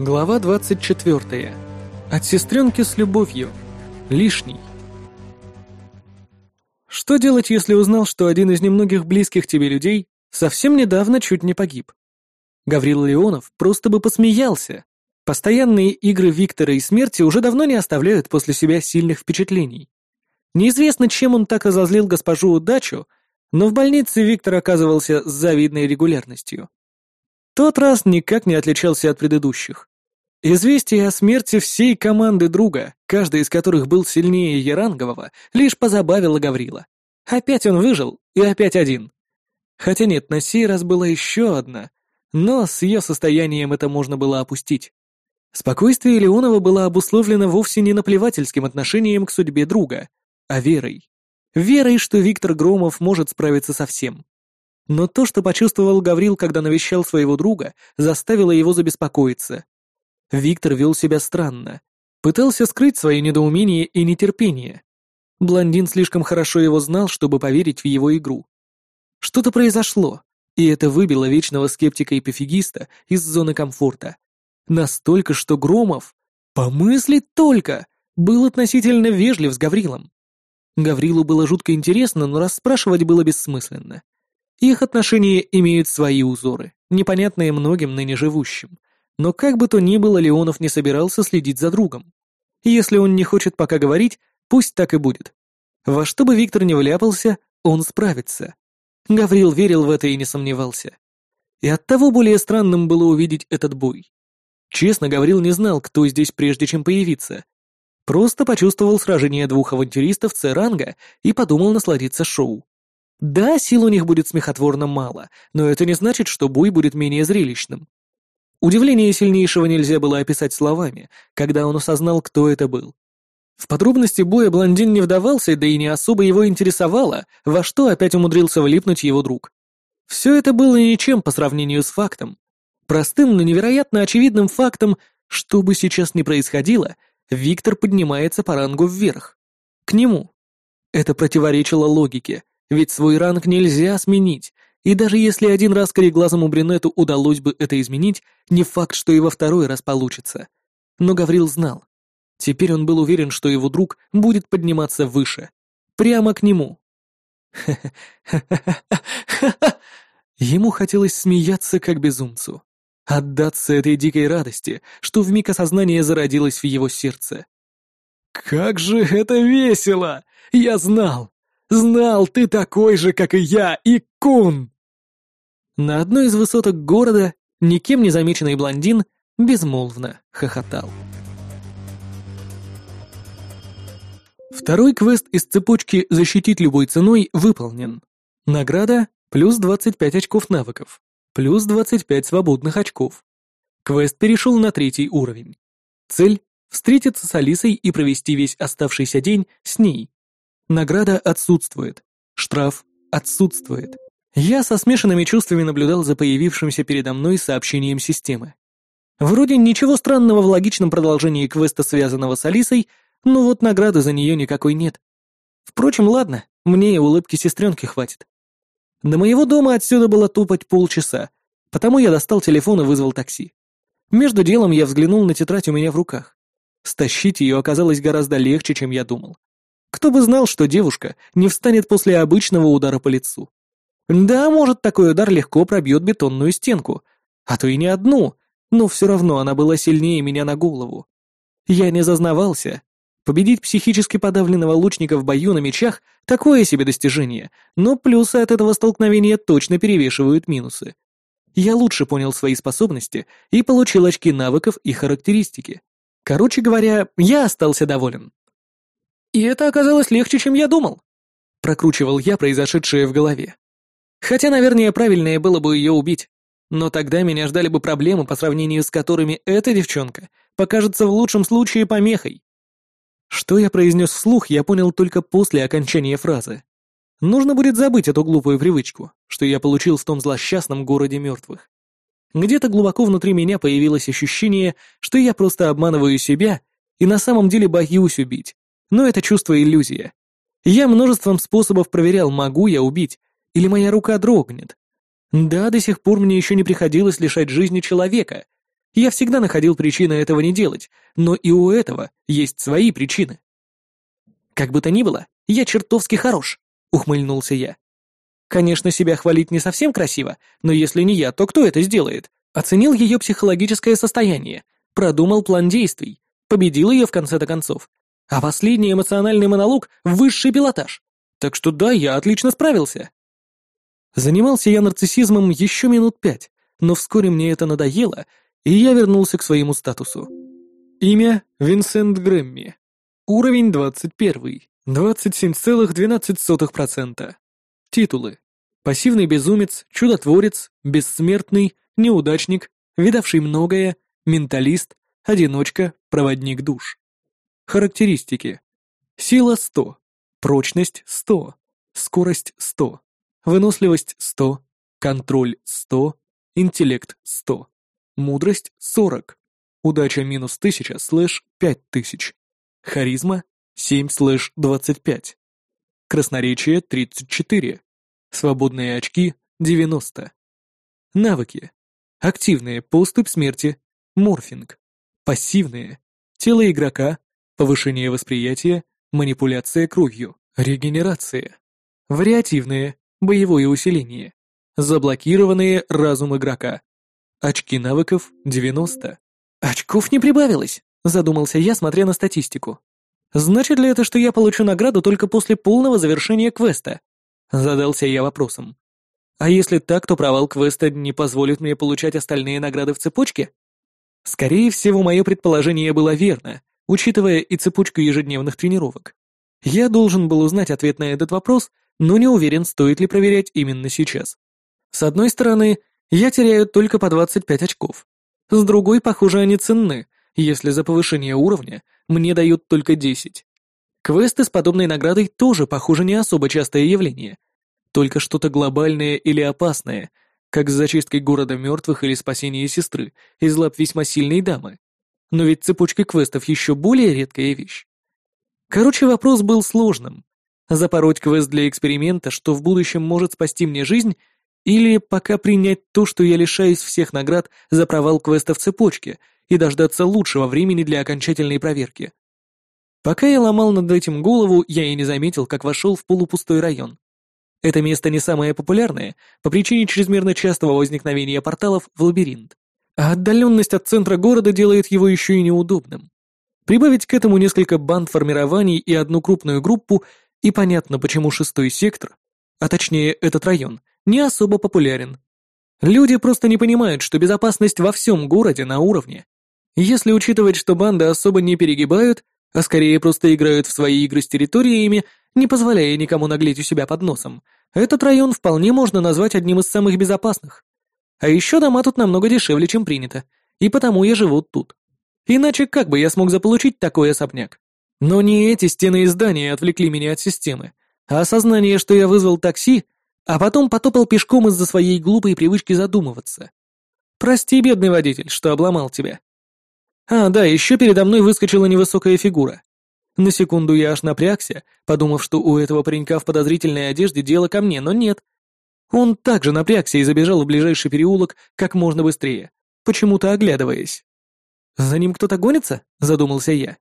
Глава 24. От сестренки с любовью. Лишний. Что делать, если узнал, что один из немногих близких тебе людей совсем недавно чуть не погиб? Гаврил Леонов просто бы посмеялся. Постоянные игры Виктора и смерти уже давно не оставляют после себя сильных впечатлений. Неизвестно, чем он так разозлил госпожу удачу, но в больнице Виктор оказывался с завидной регулярностью. Тот раз никак не отличался от предыдущих. Известие о смерти всей команды друга, каждый из которых был сильнее Ярангового, лишь позабавило Гаврила. Опять он выжил, и опять один. Хотя нет, на сей раз была еще одна, но с ее состоянием это можно было опустить. Спокойствие Леонова было обусловлено вовсе не наплевательским отношением к судьбе друга, а верой. Верой, что Виктор Громов может справиться со всем. Но то, что почувствовал Гаврил, когда навещал своего друга, заставило его забеспокоиться. Виктор вел себя странно. Пытался скрыть свое недоумение и нетерпение. Блондин слишком хорошо его знал, чтобы поверить в его игру. Что-то произошло, и это выбило вечного скептика и пофигиста из зоны комфорта. Настолько, что Громов, помыслить только, был относительно вежлив с Гаврилом. Гаврилу было жутко интересно, но расспрашивать было бессмысленно. Их отношения имеют свои узоры, непонятные многим ныне живущим, но как бы то ни было, Леонов не собирался следить за другом. Если он не хочет пока говорить, пусть так и будет. Во что бы Виктор не вляпался, он справится. Гаврил верил в это и не сомневался. И оттого более странным было увидеть этот бой. Честно, Гаврил не знал, кто здесь прежде чем появиться. Просто почувствовал сражение двух авантюристов С-ранга и подумал насладиться шоу. Да, сил у них будет смехотворно мало, но это не значит, что бой будет менее зрелищным. Удивление сильнейшего нельзя было описать словами, когда он осознал, кто это был. В подробности боя блондин не вдавался, да и не особо его интересовало, во что опять умудрился влипнуть его друг. Все это было ничем по сравнению с фактом. Простым, но невероятно очевидным фактом, что бы сейчас ни происходило, Виктор поднимается по рангу вверх. К нему. Это противоречило логике, ведь свой ранг нельзя сменить, и даже если один раз кореглазому брюнету удалось бы это изменить, не факт, что и во второй раз получится. Но Гаврил знал. Теперь он был уверен, что его друг будет подниматься выше. Прямо к нему. Ему хотелось смеяться, как безумцу. Отдаться этой дикой радости, что вмиг осознание зародилось в его сердце. «Как же это весело! Я знал! Знал, ты такой же, как и я, и Кун!» На одной из высоток города никем не замеченный блондин безмолвно хохотал. Второй квест из цепочки «Защитить любой ценой» выполнен. Награда – плюс 25 очков навыков, плюс 25 свободных очков. Квест перешел на третий уровень. Цель – встретиться с Алисой и провести весь оставшийся день с ней. Награда отсутствует. Штраф отсутствует. Я со смешанными чувствами наблюдал за появившимся передо мной сообщением системы. Вроде ничего странного в логичном продолжении квеста, связанного с Алисой, но вот награды за нее никакой нет. Впрочем, ладно, мне и улыбки сестренки хватит. До моего дома отсюда было тупать полчаса, потому я достал телефон и вызвал такси. Между делом я взглянул на тетрадь у меня в руках. Стащить ее оказалось гораздо легче, чем я думал. Кто бы знал, что девушка не встанет после обычного удара по лицу. Да, может, такой удар легко пробьет бетонную стенку, а то и не одну, но все равно она была сильнее меня на голову. Я не зазнавался. Победить психически подавленного лучника в бою на мечах — такое себе достижение, но плюсы от этого столкновения точно перевешивают минусы. Я лучше понял свои способности и получил очки навыков и характеристики. Короче говоря, я остался доволен. И это оказалось легче, чем я думал. Прокручивал я произошедшее в голове. Хотя, наверное, правильнее было бы ее убить. Но тогда меня ждали бы проблемы, по сравнению с которыми эта девчонка покажется в лучшем случае помехой. Что я произнес вслух, я понял только после окончания фразы. Нужно будет забыть эту глупую привычку, что я получил в том злосчастном городе мертвых. Где-то глубоко внутри меня появилось ощущение, что я просто обманываю себя и на самом деле боюсь убить, но это чувство иллюзия. Я множеством способов проверял, могу я убить, или моя рука дрогнет. Да, до сих пор мне еще не приходилось лишать жизни человека, Я всегда находил причины этого не делать, но и у этого есть свои причины. Как бы то ни было, я чертовски хорош, ухмыльнулся я. Конечно, себя хвалить не совсем красиво, но если не я, то кто это сделает? Оценил ее психологическое состояние, продумал план действий, победил ее в конце-то концов. А последний эмоциональный монолог — высший пилотаж. Так что да, я отлично справился. Занимался я нарциссизмом еще минут пять, но вскоре мне это надоело, и я вернулся к своему статусу. Имя — Винсент Грэмми. Уровень 21. 27,12%. Титулы. Пассивный безумец, чудотворец, бессмертный, неудачник, видавший многое, менталист, одиночка, проводник душ. Характеристики. Сила 100, прочность 100, скорость 100, выносливость 100, контроль 100, интеллект 100, мудрость 40, удача минус 1000 слэш 5000, харизма 7 слэш 25, красноречие 34, свободные очки 90. Навыки. Активные поступь смерти, морфинг. Пассивные. Тело игрока, повышение восприятия, манипуляция кровью, регенерация. Вариативные, боевое усиление. Заблокированные разум игрока. Очки навыков 90. Очков не прибавилось, задумался я, смотря на статистику. Значит ли это, что я получу награду только после полного завершения квеста? Задался я вопросом. А если так, то провал квеста не позволит мне получать остальные награды в цепочке? Скорее всего, мое предположение было верно, учитывая и цепочку ежедневных тренировок. Я должен был узнать ответ на этот вопрос, но не уверен, стоит ли проверять именно сейчас. С одной стороны, я теряю только по 25 очков. С другой, похоже, они ценны, если за повышение уровня мне дают только 10. Квесты с подобной наградой тоже, похоже, не особо частое явление. Только что-то глобальное или опасное, как с зачисткой города мертвых или спасение сестры из лап весьма сильной дамы. Но ведь цепочка квестов еще более редкая вещь. Короче, вопрос был сложным. Запороть квест для эксперимента, что в будущем может спасти мне жизнь, или пока принять то, что я лишаюсь всех наград за провал квеста в цепочке, и дождаться лучшего времени для окончательной проверки. Пока я ломал над этим голову, я и не заметил, как вошел в полупустой район. Это место не самое популярное по причине чрезмерно частого возникновения порталов в лабиринт, а отдаленность от центра города делает его еще и неудобным. Прибавить к этому несколько банд формирований и одну крупную группу, и понятно, почему шестой сектор, а точнее этот район, не особо популярен. Люди просто не понимают, что безопасность во всем городе на уровне. Если учитывать, что банды особо не перегибают, а скорее просто играют в свои игры с территориями, не позволяя никому наглеть у себя под носом, этот район вполне можно назвать одним из самых безопасных. А еще дома тут намного дешевле, чем принято, и потому я живу тут. Иначе как бы я смог заполучить такой особняк? Но не эти стены и здания отвлекли меня от системы, а осознание, что я вызвал такси, а потом потопал пешком из-за своей глупой привычки задумываться. Прости, бедный водитель, что обломал тебя. А, да, еще передо мной выскочила невысокая фигура. На секунду я аж напрягся, подумав, что у этого паренька в подозрительной одежде дело ко мне, но нет. Он также напрягся и забежал в ближайший переулок как можно быстрее, почему-то оглядываясь. «За ним кто-то гонится?» — задумался я.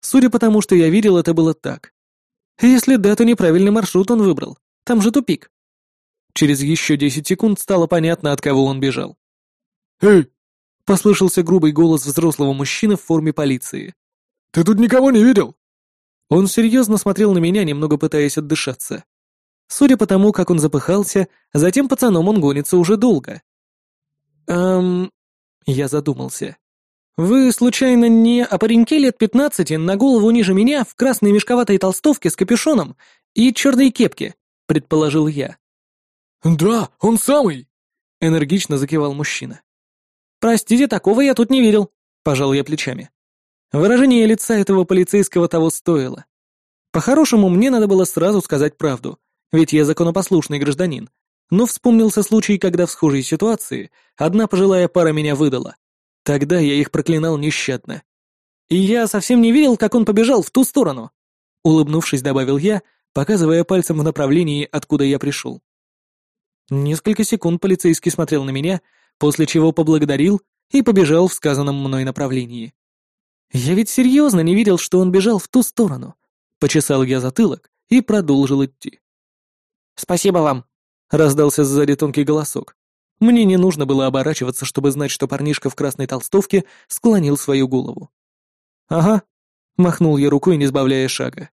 Судя по тому, что я видел, это было так. Если да, то неправильный маршрут он выбрал. Там же тупик. Через еще десять секунд стало понятно, от кого он бежал. «Эй, Послышался грубый голос взрослого мужчины в форме полиции. «Ты тут никого не видел?» Он серьезно смотрел на меня, немного пытаясь отдышаться. Судя по тому, как он запыхался, за тем пацаном он гонится уже долго. «Эм...» Я задумался. «Вы, случайно, не о пареньке лет пятнадцати, на голову ниже меня, в красной мешковатой толстовке с капюшоном и черной кепке?» — предположил я. «Да, он самый!» — энергично закивал мужчина. «Простите, такого я тут не видел», — пожал я плечами. Выражение лица этого полицейского того стоило. По-хорошему, мне надо было сразу сказать правду, ведь я законопослушный гражданин. Но вспомнился случай, когда в схожей ситуации одна пожилая пара меня выдала. Тогда я их проклинал нещадно. И я совсем не видел, как он побежал в ту сторону. Улыбнувшись, добавил я, показывая пальцем в направлении, откуда я пришел. Несколько секунд полицейский смотрел на меня, после чего поблагодарил, и побежал в сказанном мной направлении. Я ведь серьезно не видел, что он бежал в ту сторону. Почесал я затылок и продолжил идти. «Спасибо вам», — раздался сзади тонкий голосок. Мне не нужно было оборачиваться, чтобы знать, что парнишка в красной толстовке склонил свою голову. «Ага», — махнул я рукой, не сбавляя шага.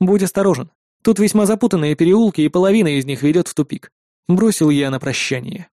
«Будь осторожен. Тут весьма запутанные переулки, и половина из них ведет в тупик», — бросил я на прощание.